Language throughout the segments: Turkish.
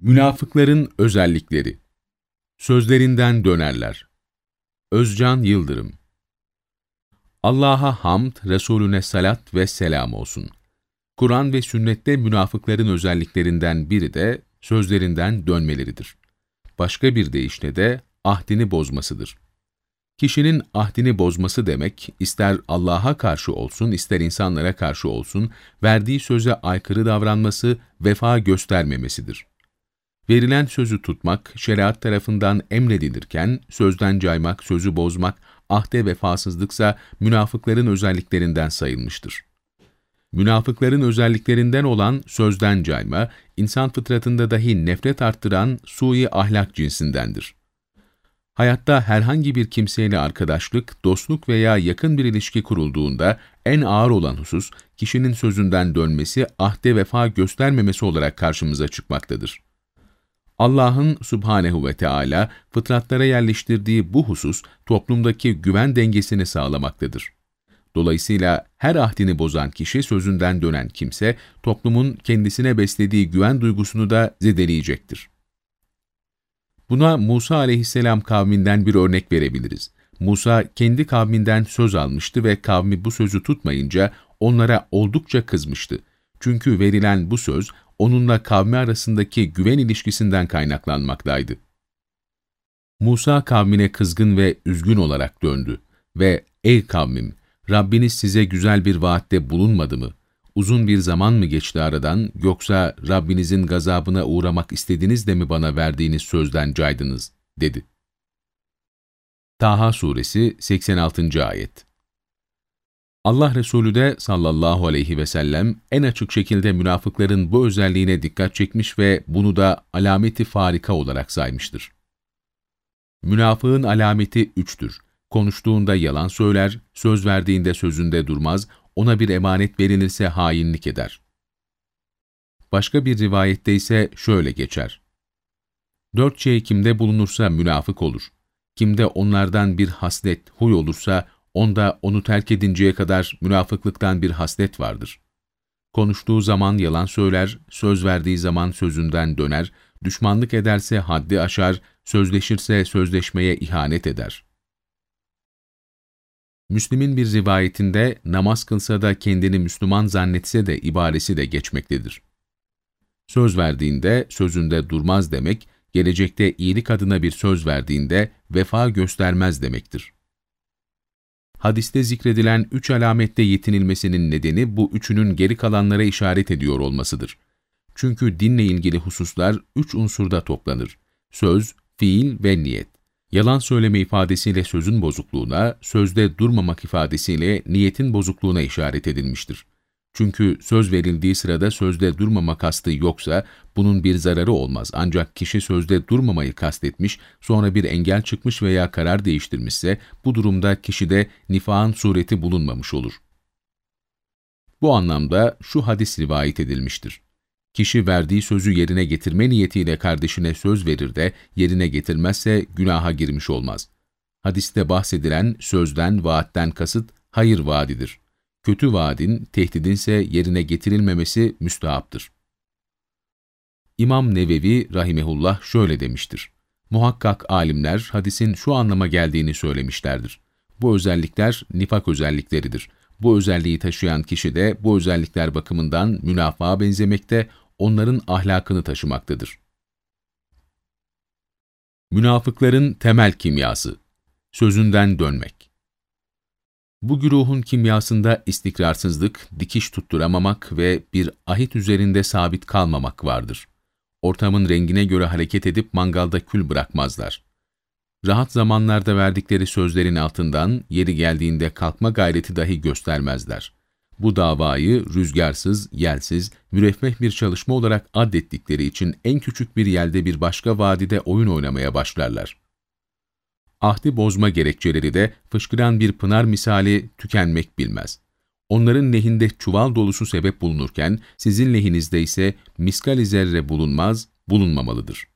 Münafıkların özellikleri Sözlerinden dönerler. Özcan Yıldırım Allah'a hamd, Resulüne salat ve selam olsun. Kur'an ve sünnette münafıkların özelliklerinden biri de sözlerinden dönmeleridir. Başka bir deyişle de ahdini bozmasıdır. Kişinin ahdini bozması demek, ister Allah'a karşı olsun, ister insanlara karşı olsun, verdiği söze aykırı davranması, vefa göstermemesidir. Verilen sözü tutmak, şeriat tarafından emredilirken, sözden caymak, sözü bozmak, ahde vefasızlıksa münafıkların özelliklerinden sayılmıştır. Münafıkların özelliklerinden olan sözden cayma, insan fıtratında dahi nefret arttıran sui ahlak cinsindendir. Hayatta herhangi bir kimseyle arkadaşlık, dostluk veya yakın bir ilişki kurulduğunda en ağır olan husus, kişinin sözünden dönmesi, ahde vefa göstermemesi olarak karşımıza çıkmaktadır. Allah'ın subhanehu ve Teala fıtratlara yerleştirdiği bu husus toplumdaki güven dengesini sağlamaktadır. Dolayısıyla her ahdini bozan kişi sözünden dönen kimse toplumun kendisine beslediği güven duygusunu da zedeleyecektir. Buna Musa aleyhisselam kavminden bir örnek verebiliriz. Musa kendi kavminden söz almıştı ve kavmi bu sözü tutmayınca onlara oldukça kızmıştı. Çünkü verilen bu söz onunla kavmi arasındaki güven ilişkisinden kaynaklanmaktaydı. Musa kavmine kızgın ve üzgün olarak döndü ve ''Ey kavmim, Rabbiniz size güzel bir vaatte bulunmadı mı? Uzun bir zaman mı geçti aradan, yoksa Rabbinizin gazabına uğramak istediniz de mi bana verdiğiniz sözden caydınız?'' dedi. Taha Suresi 86. Ayet Allah Resulü de sallallahu aleyhi ve sellem en açık şekilde münafıkların bu özelliğine dikkat çekmiş ve bunu da alameti farika olarak saymıştır. Münafığın alameti üçtür. Konuştuğunda yalan söyler, söz verdiğinde sözünde durmaz, ona bir emanet verilirse hainlik eder. Başka bir rivayette ise şöyle geçer. Dört şey kimde bulunursa münafık olur. Kimde onlardan bir haslet, huy olursa Onda onu terk edinceye kadar münafıklıktan bir haslet vardır. Konuştuğu zaman yalan söyler, söz verdiği zaman sözünden döner, düşmanlık ederse haddi aşar, sözleşirse sözleşmeye ihanet eder. Müslim'in bir rivayetinde namaz kılsa da kendini Müslüman zannetse de ibaresi de geçmektedir. Söz verdiğinde sözünde durmaz demek, gelecekte iyilik adına bir söz verdiğinde vefa göstermez demektir. Hadiste zikredilen üç alamette yetinilmesinin nedeni bu üçünün geri kalanlara işaret ediyor olmasıdır. Çünkü dinle ilgili hususlar üç unsurda toplanır. Söz, fiil ve niyet. Yalan söyleme ifadesiyle sözün bozukluğuna, sözde durmamak ifadesiyle niyetin bozukluğuna işaret edilmiştir. Çünkü söz verildiği sırada sözde durmama kastı yoksa bunun bir zararı olmaz. Ancak kişi sözde durmamayı kastetmiş, sonra bir engel çıkmış veya karar değiştirmişse bu durumda kişide nifağın sureti bulunmamış olur. Bu anlamda şu hadis rivayet edilmiştir. Kişi verdiği sözü yerine getirme niyetiyle kardeşine söz verir de yerine getirmezse günaha girmiş olmaz. Hadiste bahsedilen sözden, vaatten kasıt hayır vaadidir kötü vaadin, tehdidin ise yerine getirilmemesi müstahaptır. İmam Nevevi rahimehullah şöyle demiştir. Muhakkak alimler hadisin şu anlama geldiğini söylemişlerdir. Bu özellikler nifak özellikleridir. Bu özelliği taşıyan kişi de bu özellikler bakımından münafığa benzemekte, onların ahlakını taşımaktadır. Münafıkların temel kimyası Sözünden dönmek bu güruhun kimyasında istikrarsızlık, dikiş tutturamamak ve bir ahit üzerinde sabit kalmamak vardır. Ortamın rengine göre hareket edip mangalda kül bırakmazlar. Rahat zamanlarda verdikleri sözlerin altından yeri geldiğinde kalkma gayreti dahi göstermezler. Bu davayı rüzgarsız, yelsiz, müreffeh bir çalışma olarak addettikleri için en küçük bir yelde bir başka vadide oyun oynamaya başlarlar ahdi bozma gerekçeleri de fışkıran bir pınar misali tükenmek bilmez. Onların lehinde çuval dolusu sebep bulunurken, sizin lehinizde ise miskal zerre bulunmaz, bulunmamalıdır.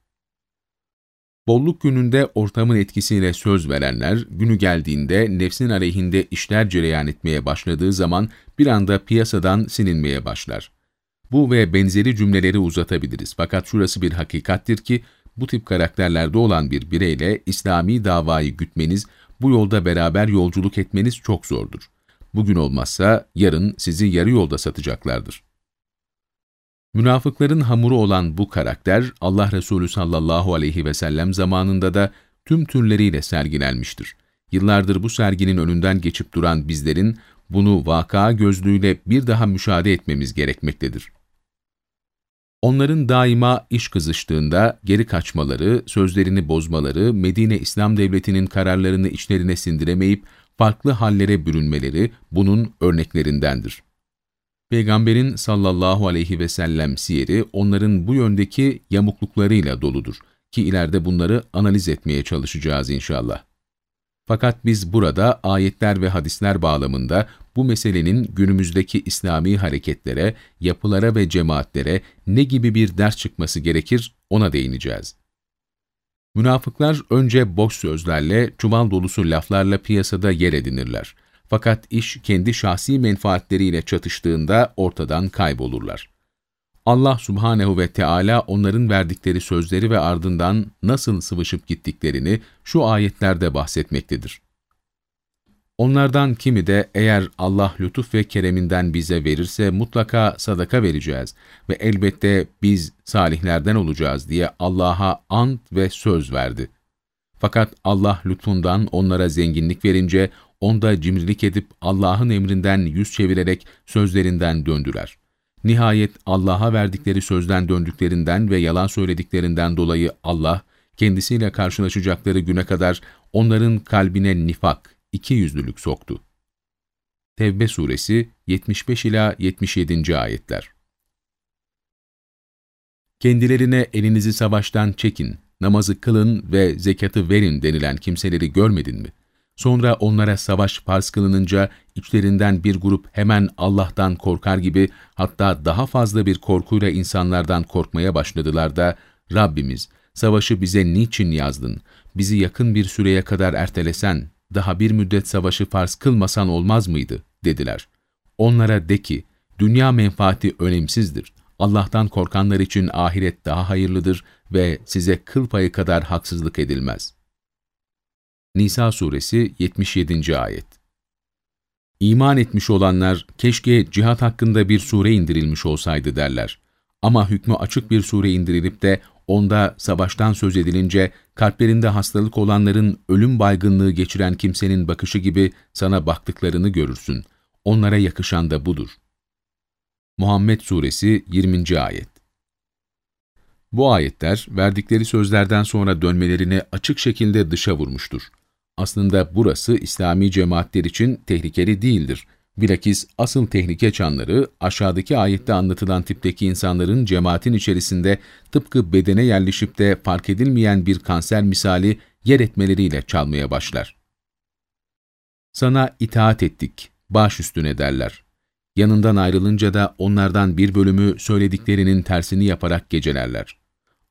Bolluk gününde ortamın etkisiyle söz verenler, günü geldiğinde nefsin aleyhinde işler cereyan etmeye başladığı zaman bir anda piyasadan silinmeye başlar. Bu ve benzeri cümleleri uzatabiliriz. Fakat şurası bir hakikattir ki, bu tip karakterlerde olan bir bireyle İslami davayı gütmeniz, bu yolda beraber yolculuk etmeniz çok zordur. Bugün olmazsa yarın sizi yarı yolda satacaklardır. Münafıkların hamuru olan bu karakter, Allah Resulü sallallahu aleyhi ve sellem zamanında da tüm türleriyle sergilenmiştir. Yıllardır bu serginin önünden geçip duran bizlerin, bunu vaka gözlüğüyle bir daha müşahede etmemiz gerekmektedir. Onların daima iş kızıştığında geri kaçmaları, sözlerini bozmaları, Medine İslam Devleti'nin kararlarını içlerine sindiremeyip farklı hallere bürünmeleri bunun örneklerindendir. Peygamberin sallallahu aleyhi ve sellem siyeri onların bu yöndeki yamukluklarıyla doludur ki ileride bunları analiz etmeye çalışacağız inşallah. Fakat biz burada ayetler ve hadisler bağlamında bu meselenin günümüzdeki İslami hareketlere, yapılara ve cemaatlere ne gibi bir ders çıkması gerekir ona değineceğiz. Münafıklar önce boş sözlerle, çuval dolusu laflarla piyasada yer edinirler. Fakat iş kendi şahsi menfaatleriyle çatıştığında ortadan kaybolurlar. Allah subhanehu ve Teala onların verdikleri sözleri ve ardından nasıl sıvışıp gittiklerini şu ayetlerde bahsetmektedir. Onlardan kimi de eğer Allah lütuf ve kereminden bize verirse mutlaka sadaka vereceğiz ve elbette biz salihlerden olacağız diye Allah'a ant ve söz verdi. Fakat Allah lütfundan onlara zenginlik verince onda cimrilik edip Allah'ın emrinden yüz çevirerek sözlerinden döndüler. Nihayet Allah'a verdikleri sözden döndüklerinden ve yalan söylediklerinden dolayı Allah, kendisiyle karşılaşacakları güne kadar onların kalbine nifak, iki yüzlülük soktu. Tevbe suresi 75 ila 77. ayetler. Kendilerine elinizi savaştan çekin, namazı kılın ve zekatı verin denilen kimseleri görmedin mi? Sonra onlara savaş farz kılınınca içlerinden bir grup hemen Allah'tan korkar gibi hatta daha fazla bir korkuyla insanlardan korkmaya başladılar da Rabbimiz savaşı bize niçin yazdın, bizi yakın bir süreye kadar ertelesen, daha bir müddet savaşı farz kılmasan olmaz mıydı? dediler. Onlara de ki, dünya menfaati önemsizdir. Allah'tan korkanlar için ahiret daha hayırlıdır ve size kıl payı kadar haksızlık edilmez. Nisa suresi 77. ayet İman etmiş olanlar, keşke cihat hakkında bir sure indirilmiş olsaydı derler. Ama hükmü açık bir sure indirilip de onda savaştan söz edilince kalplerinde hastalık olanların ölüm baygınlığı geçiren kimsenin bakışı gibi sana baktıklarını görürsün. Onlara yakışan da budur. Muhammed Suresi 20. Ayet Bu ayetler verdikleri sözlerden sonra dönmelerini açık şekilde dışa vurmuştur. Aslında burası İslami cemaatler için tehlikeli değildir. Bilakis asıl tehlike çanları aşağıdaki ayette anlatılan tipteki insanların cemaatin içerisinde tıpkı bedene yerleşip de fark edilmeyen bir kanser misali yer etmeleriyle çalmaya başlar. Sana itaat ettik, baş üstüne derler. Yanından ayrılınca da onlardan bir bölümü söylediklerinin tersini yaparak gecelerler.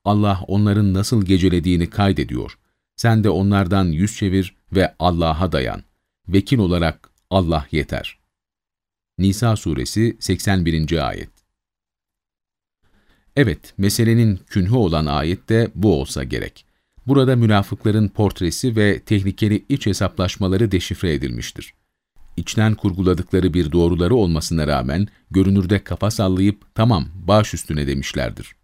Allah onların nasıl gecelediğini kaydediyor. Sen de onlardan yüz çevir ve Allah'a dayan. Vekil olarak Allah yeter. Nisa suresi 81. ayet Evet, meselenin künhü olan ayet de bu olsa gerek. Burada münafıkların portresi ve tehlikeli iç hesaplaşmaları deşifre edilmiştir. İçten kurguladıkları bir doğruları olmasına rağmen görünürde kafa sallayıp tamam baş üstüne demişlerdir.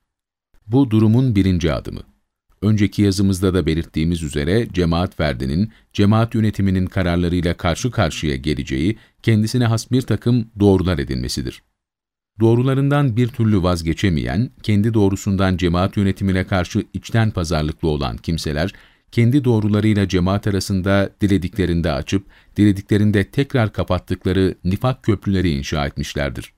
Bu durumun birinci adımı. Önceki yazımızda da belirttiğimiz üzere cemaat ferdinin, cemaat yönetiminin kararlarıyla karşı karşıya geleceği, kendisine has bir takım doğrular edinmesidir. Doğrularından bir türlü vazgeçemeyen, kendi doğrusundan cemaat yönetimine karşı içten pazarlıklı olan kimseler, kendi doğrularıyla cemaat arasında dilediklerinde açıp, dilediklerinde tekrar kapattıkları nifak köprüleri inşa etmişlerdir.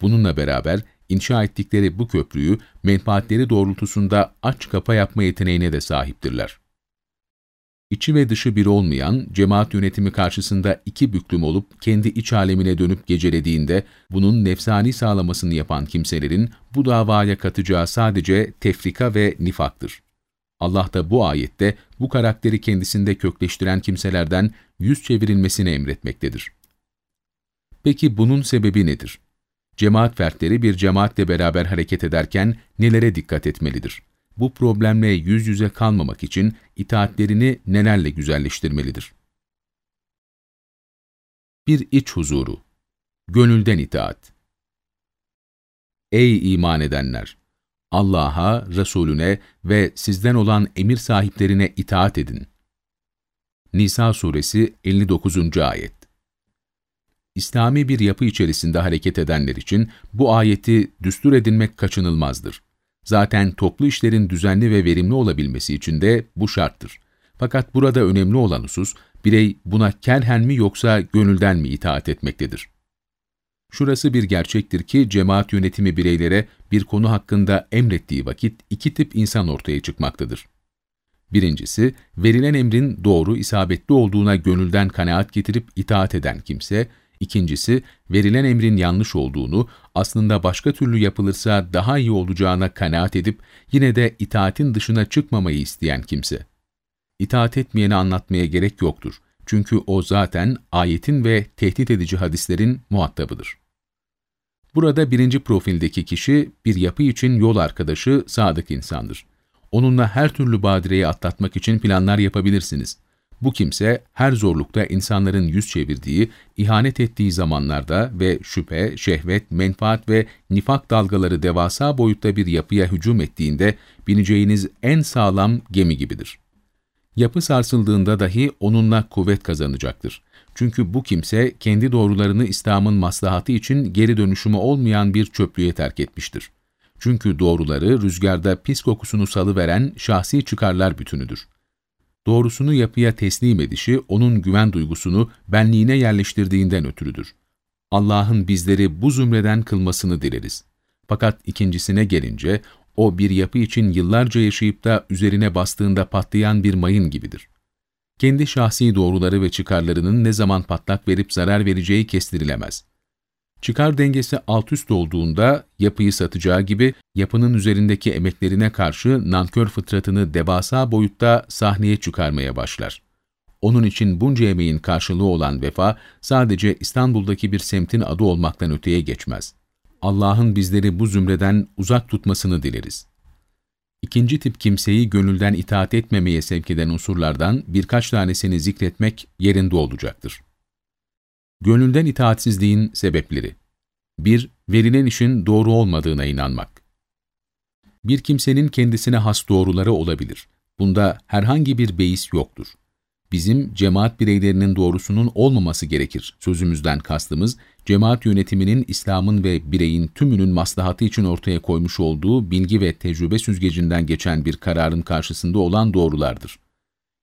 Bununla beraber, inşa ettikleri bu köprüyü menfaatleri doğrultusunda aç kapa yapma yeteneğine de sahiptirler. İçi ve dışı bir olmayan, cemaat yönetimi karşısında iki büklüm olup kendi iç alemine dönüp gecelediğinde bunun nefsani sağlamasını yapan kimselerin bu davaya katacağı sadece tefrika ve nifaktır. Allah da bu ayette bu karakteri kendisinde kökleştiren kimselerden yüz çevirilmesini emretmektedir. Peki bunun sebebi nedir? Cemaat fertleri bir cemaatle beraber hareket ederken nelere dikkat etmelidir? Bu problemle yüz yüze kalmamak için itaatlerini nelerle güzelleştirmelidir? Bir iç huzuru, gönülden itaat. Ey iman edenler! Allah'a, Resulüne ve sizden olan emir sahiplerine itaat edin. Nisa suresi 59. ayet İslami bir yapı içerisinde hareket edenler için bu ayeti düstur edinmek kaçınılmazdır. Zaten toplu işlerin düzenli ve verimli olabilmesi için de bu şarttır. Fakat burada önemli olan husus, birey buna kerhen mi yoksa gönülden mi itaat etmektedir. Şurası bir gerçektir ki cemaat yönetimi bireylere bir konu hakkında emrettiği vakit iki tip insan ortaya çıkmaktadır. Birincisi, verilen emrin doğru, isabetli olduğuna gönülden kanaat getirip itaat eden kimse, İkincisi, verilen emrin yanlış olduğunu, aslında başka türlü yapılırsa daha iyi olacağına kanaat edip, yine de itaatin dışına çıkmamayı isteyen kimse. İtaat etmeyeni anlatmaya gerek yoktur. Çünkü o zaten ayetin ve tehdit edici hadislerin muhatabıdır. Burada birinci profildeki kişi, bir yapı için yol arkadaşı, sadık insandır. Onunla her türlü badireyi atlatmak için planlar yapabilirsiniz. Bu kimse her zorlukta insanların yüz çevirdiği, ihanet ettiği zamanlarda ve şüphe, şehvet, menfaat ve nifak dalgaları devasa boyutta bir yapıya hücum ettiğinde bineceğiniz en sağlam gemi gibidir. Yapı sarsıldığında dahi onunla kuvvet kazanacaktır. Çünkü bu kimse kendi doğrularını İslam'ın maslahatı için geri dönüşümü olmayan bir çöplüğe terk etmiştir. Çünkü doğruları rüzgarda pis kokusunu salıveren şahsi çıkarlar bütünüdür doğrusunu yapıya teslim edişi, onun güven duygusunu benliğine yerleştirdiğinden ötürüdür. Allah'ın bizleri bu zümreden kılmasını dileriz. Fakat ikincisine gelince, o bir yapı için yıllarca yaşayıp da üzerine bastığında patlayan bir mayın gibidir. Kendi şahsi doğruları ve çıkarlarının ne zaman patlak verip zarar vereceği kestirilemez. Çıkar dengesi alt üst olduğunda yapıyı satacağı gibi yapının üzerindeki emeklerine karşı nankör fıtratını devasa boyutta sahneye çıkarmaya başlar. Onun için bunca emeğin karşılığı olan vefa sadece İstanbul'daki bir semtin adı olmaktan öteye geçmez. Allah'ın bizleri bu zümreden uzak tutmasını dileriz. İkinci tip kimseyi gönülden itaat etmemeye sevk eden unsurlardan birkaç tanesini zikretmek yerinde olacaktır. Gönülden itaatsizliğin sebepleri 1. Verilen işin doğru olmadığına inanmak. Bir kimsenin kendisine has doğruları olabilir. Bunda herhangi bir beis yoktur. Bizim cemaat bireylerinin doğrusunun olmaması gerekir. Sözümüzden kastımız, cemaat yönetiminin İslam'ın ve bireyin tümünün maslahatı için ortaya koymuş olduğu bilgi ve tecrübe süzgecinden geçen bir kararın karşısında olan doğrulardır.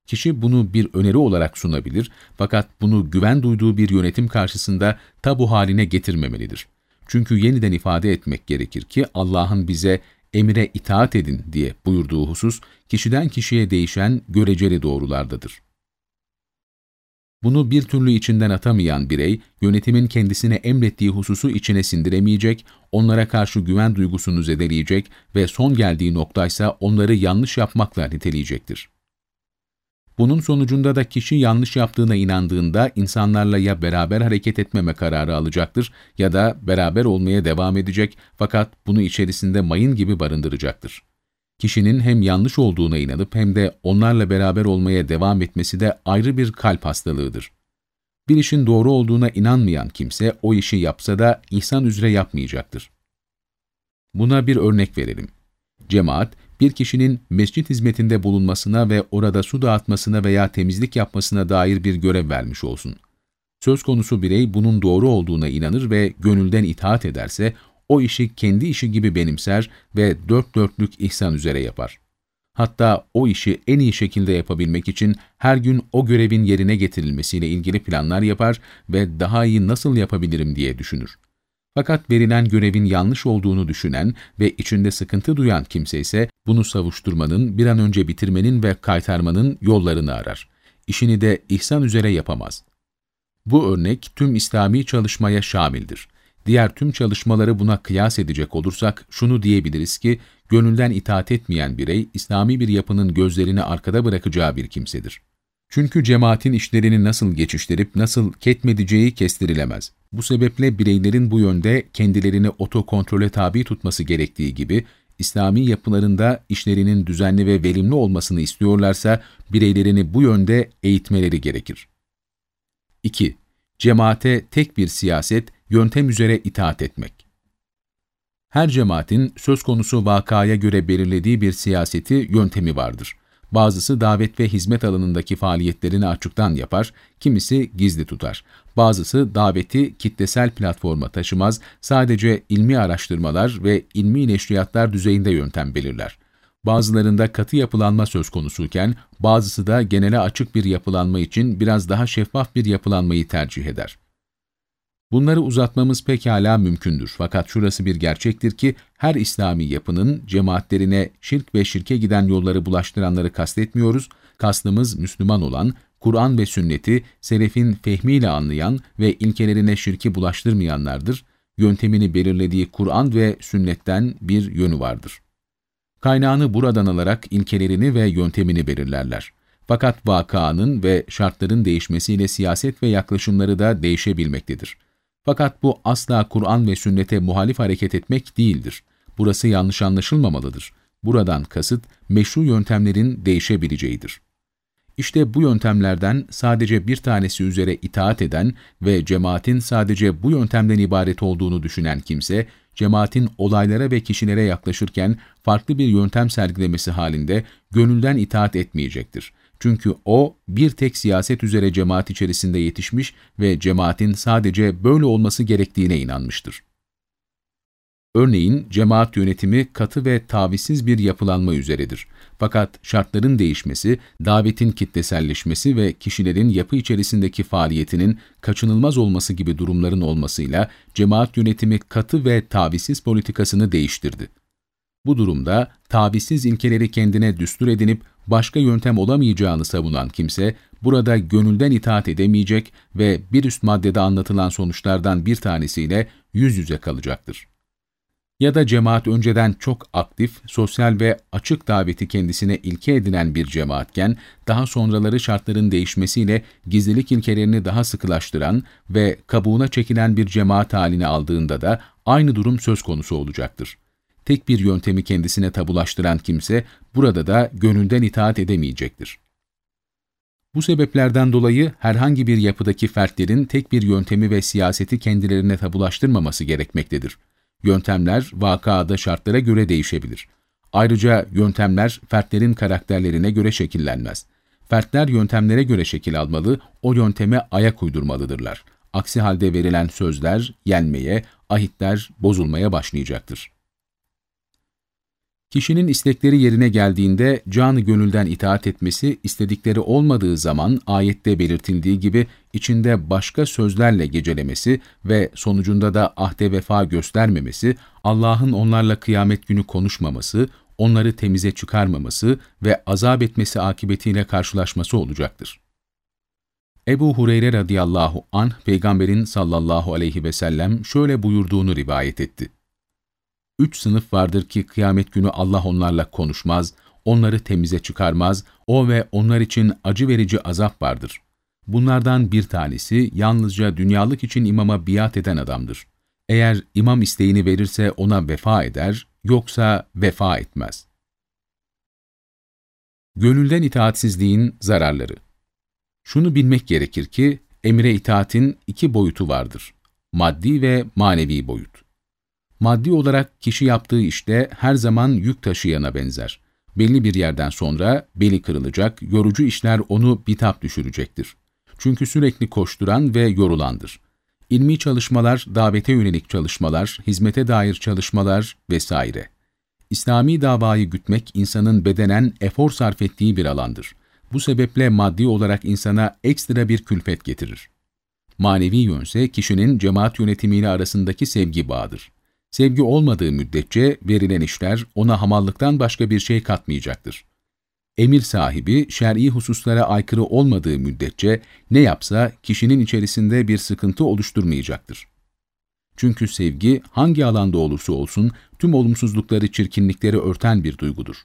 Kişi bunu bir öneri olarak sunabilir fakat bunu güven duyduğu bir yönetim karşısında tabu haline getirmemelidir. Çünkü yeniden ifade etmek gerekir ki Allah'ın bize emire itaat edin diye buyurduğu husus kişiden kişiye değişen göreceli doğrulardadır. Bunu bir türlü içinden atamayan birey, yönetimin kendisine emrettiği hususu içine sindiremeyecek, onlara karşı güven duygusunu zedeleyecek ve son geldiği noktaysa onları yanlış yapmakla niteleyecektir. Bunun sonucunda da kişi yanlış yaptığına inandığında insanlarla ya beraber hareket etmeme kararı alacaktır ya da beraber olmaya devam edecek fakat bunu içerisinde mayın gibi barındıracaktır. Kişinin hem yanlış olduğuna inanıp hem de onlarla beraber olmaya devam etmesi de ayrı bir kalp hastalığıdır. Bir işin doğru olduğuna inanmayan kimse o işi yapsa da ihsan üzere yapmayacaktır. Buna bir örnek verelim. Cemaat, bir kişinin mescit hizmetinde bulunmasına ve orada su dağıtmasına veya temizlik yapmasına dair bir görev vermiş olsun. Söz konusu birey bunun doğru olduğuna inanır ve gönülden itaat ederse, o işi kendi işi gibi benimser ve dört dörtlük ihsan üzere yapar. Hatta o işi en iyi şekilde yapabilmek için her gün o görevin yerine getirilmesiyle ilgili planlar yapar ve daha iyi nasıl yapabilirim diye düşünür. Fakat verilen görevin yanlış olduğunu düşünen ve içinde sıkıntı duyan kimse ise bunu savuşturmanın, bir an önce bitirmenin ve kaytarmanın yollarını arar. İşini de ihsan üzere yapamaz. Bu örnek tüm İslami çalışmaya şamildir. Diğer tüm çalışmaları buna kıyas edecek olursak şunu diyebiliriz ki, gönülden itaat etmeyen birey, İslami bir yapının gözlerini arkada bırakacağı bir kimsedir. Çünkü cemaatin işlerini nasıl geçiştirip nasıl ketmedeceği kestirilemez. Bu sebeple bireylerin bu yönde kendilerini otokontrole tabi tutması gerektiği gibi, İslami yapılarında işlerinin düzenli ve verimli olmasını istiyorlarsa, bireylerini bu yönde eğitmeleri gerekir. 2. Cemaate tek bir siyaset, yöntem üzere itaat etmek. Her cemaatin söz konusu vakaya göre belirlediği bir siyaseti, yöntemi vardır. Bazısı davet ve hizmet alanındaki faaliyetlerini açıktan yapar, kimisi gizli tutar. Bazısı daveti kitlesel platforma taşımaz, sadece ilmi araştırmalar ve ilmi neşriyatlar düzeyinde yöntem belirler. Bazılarında katı yapılanma söz konusuyken, bazısı da genele açık bir yapılanma için biraz daha şeffaf bir yapılanmayı tercih eder. Bunları uzatmamız pekala mümkündür. Fakat şurası bir gerçektir ki her İslami yapının cemaatlerine şirk ve şirke giden yolları bulaştıranları kastetmiyoruz. Kastımız Müslüman olan, Kur'an ve sünneti selefin fehmiyle anlayan ve ilkelerine şirki bulaştırmayanlardır. Yöntemini belirlediği Kur'an ve sünnetten bir yönü vardır. Kaynağını buradan alarak ilkelerini ve yöntemini belirlerler. Fakat vakanın ve şartların değişmesiyle siyaset ve yaklaşımları da değişebilmektedir. Fakat bu asla Kur'an ve sünnete muhalif hareket etmek değildir. Burası yanlış anlaşılmamalıdır. Buradan kasıt meşru yöntemlerin değişebileceğidir. İşte bu yöntemlerden sadece bir tanesi üzere itaat eden ve cemaatin sadece bu yöntemden ibaret olduğunu düşünen kimse, cemaatin olaylara ve kişilere yaklaşırken farklı bir yöntem sergilemesi halinde gönülden itaat etmeyecektir. Çünkü o bir tek siyaset üzere cemaat içerisinde yetişmiş ve cemaatin sadece böyle olması gerektiğine inanmıştır. Örneğin cemaat yönetimi katı ve tavizsiz bir yapılanma üzeredir. Fakat şartların değişmesi, davetin kitleselleşmesi ve kişilerin yapı içerisindeki faaliyetinin kaçınılmaz olması gibi durumların olmasıyla cemaat yönetimi katı ve tavizsiz politikasını değiştirdi. Bu durumda tavizsiz ilkeleri kendine düstur edinip başka yöntem olamayacağını savunan kimse, burada gönülden itaat edemeyecek ve bir üst maddede anlatılan sonuçlardan bir tanesiyle yüz yüze kalacaktır. Ya da cemaat önceden çok aktif, sosyal ve açık daveti kendisine ilke edinen bir cemaatken, daha sonraları şartların değişmesiyle gizlilik ilkelerini daha sıkılaştıran ve kabuğuna çekilen bir cemaat haline aldığında da aynı durum söz konusu olacaktır tek bir yöntemi kendisine tabulaştıran kimse burada da gönülden itaat edemeyecektir. Bu sebeplerden dolayı herhangi bir yapıdaki fertlerin tek bir yöntemi ve siyaseti kendilerine tabulaştırmaması gerekmektedir. Yöntemler vakada şartlara göre değişebilir. Ayrıca yöntemler fertlerin karakterlerine göre şekillenmez. Fertler yöntemlere göre şekil almalı, o yönteme ayak uydurmalıdırlar. Aksi halde verilen sözler yenmeye, ahitler bozulmaya başlayacaktır. Kişinin istekleri yerine geldiğinde canı gönülden itaat etmesi, istedikleri olmadığı zaman ayette belirtildiği gibi içinde başka sözlerle gecelemesi ve sonucunda da ahde vefa göstermemesi, Allah'ın onlarla kıyamet günü konuşmaması, onları temize çıkarmaması ve azap etmesi akıbetiyle karşılaşması olacaktır. Ebu Hureyre radıyallahu anh, Peygamberin sallallahu aleyhi ve sellem şöyle buyurduğunu rivayet etti. Üç sınıf vardır ki kıyamet günü Allah onlarla konuşmaz, onları temize çıkarmaz, o ve onlar için acı verici azap vardır. Bunlardan bir tanesi yalnızca dünyalık için imama biat eden adamdır. Eğer imam isteğini verirse ona vefa eder, yoksa vefa etmez. Gönülden itaatsizliğin zararları Şunu bilmek gerekir ki, emire itaatin iki boyutu vardır. Maddi ve manevi boyut. Maddi olarak kişi yaptığı işte her zaman yük taşıyana benzer. Belli bir yerden sonra beli kırılacak, yorucu işler onu bitap düşürecektir. Çünkü sürekli koşturan ve yorulandır. İlmi çalışmalar, davete yönelik çalışmalar, hizmete dair çalışmalar vesaire. İslami davayı gütmek insanın bedenen efor sarf ettiği bir alandır. Bu sebeple maddi olarak insana ekstra bir külfet getirir. Manevi yönse kişinin cemaat yönetimiyle arasındaki sevgi bağıdır. Sevgi olmadığı müddetçe verilen işler ona hamallıktan başka bir şey katmayacaktır. Emir sahibi şer'i hususlara aykırı olmadığı müddetçe ne yapsa kişinin içerisinde bir sıkıntı oluşturmayacaktır. Çünkü sevgi hangi alanda olursa olsun tüm olumsuzlukları, çirkinlikleri örten bir duygudur.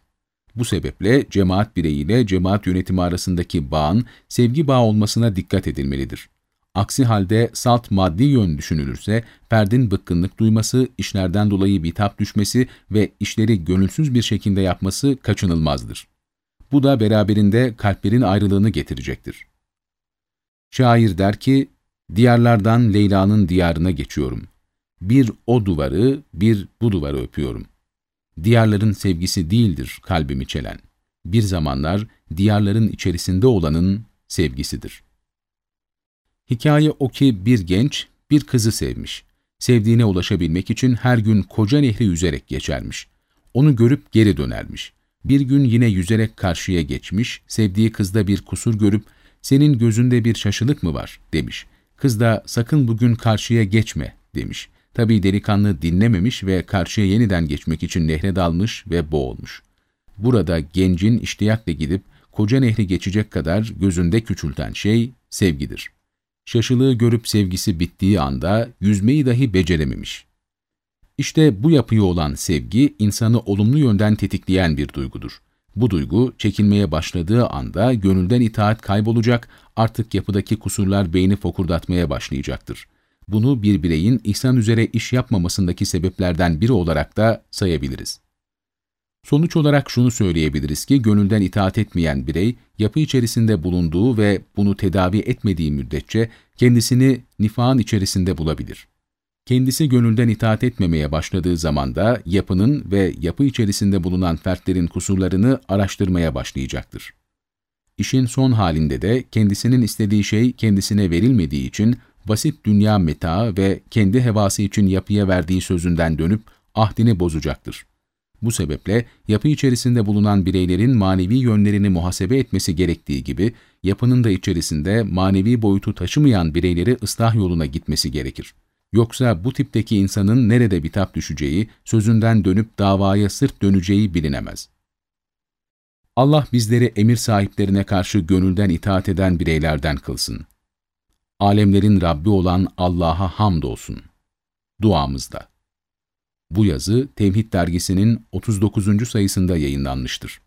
Bu sebeple cemaat bireyiyle cemaat yönetimi arasındaki bağın sevgi bağı olmasına dikkat edilmelidir. Aksi halde salt maddi yön düşünülürse, ferdin bıkkınlık duyması, işlerden dolayı bitap düşmesi ve işleri gönülsüz bir şekilde yapması kaçınılmazdır. Bu da beraberinde kalplerin ayrılığını getirecektir. Şair der ki, Diyarlardan Leyla'nın diyarına geçiyorum. Bir o duvarı, bir bu duvarı öpüyorum. Diyarların sevgisi değildir kalbimi çelen. Bir zamanlar diyarların içerisinde olanın sevgisidir. Hikaye o ki bir genç bir kızı sevmiş. Sevdiğine ulaşabilmek için her gün koca nehri yüzerek geçermiş. Onu görüp geri dönermiş. Bir gün yine yüzerek karşıya geçmiş, sevdiği kızda bir kusur görüp senin gözünde bir şaşılık mı var demiş. Kız da sakın bugün karşıya geçme demiş. Tabi delikanlı dinlememiş ve karşıya yeniden geçmek için nehre dalmış ve boğulmuş. Burada gencin iştiyakla gidip koca nehri geçecek kadar gözünde küçülten şey sevgidir. Şaşılığı görüp sevgisi bittiği anda yüzmeyi dahi becerememiş. İşte bu yapıyı olan sevgi insanı olumlu yönden tetikleyen bir duygudur. Bu duygu çekilmeye başladığı anda gönülden itaat kaybolacak, artık yapıdaki kusurlar beyni fokurdatmaya başlayacaktır. Bunu bir bireyin ihsan üzere iş yapmamasındaki sebeplerden biri olarak da sayabiliriz. Sonuç olarak şunu söyleyebiliriz ki gönülden itaat etmeyen birey, yapı içerisinde bulunduğu ve bunu tedavi etmediği müddetçe kendisini nifağın içerisinde bulabilir. Kendisi gönülden itaat etmemeye başladığı zaman da yapının ve yapı içerisinde bulunan fertlerin kusurlarını araştırmaya başlayacaktır. İşin son halinde de kendisinin istediği şey kendisine verilmediği için basit dünya metaı ve kendi hevası için yapıya verdiği sözünden dönüp ahdini bozacaktır. Bu sebeple yapı içerisinde bulunan bireylerin manevi yönlerini muhasebe etmesi gerektiği gibi, yapının da içerisinde manevi boyutu taşımayan bireyleri ıslah yoluna gitmesi gerekir. Yoksa bu tipteki insanın nerede bitap düşeceği, sözünden dönüp davaya sırt döneceği bilinemez. Allah bizleri emir sahiplerine karşı gönülden itaat eden bireylerden kılsın. Alemlerin Rabbi olan Allah'a hamdolsun. Duamızda. Bu yazı Tevhid dergisinin 39. sayısında yayınlanmıştır.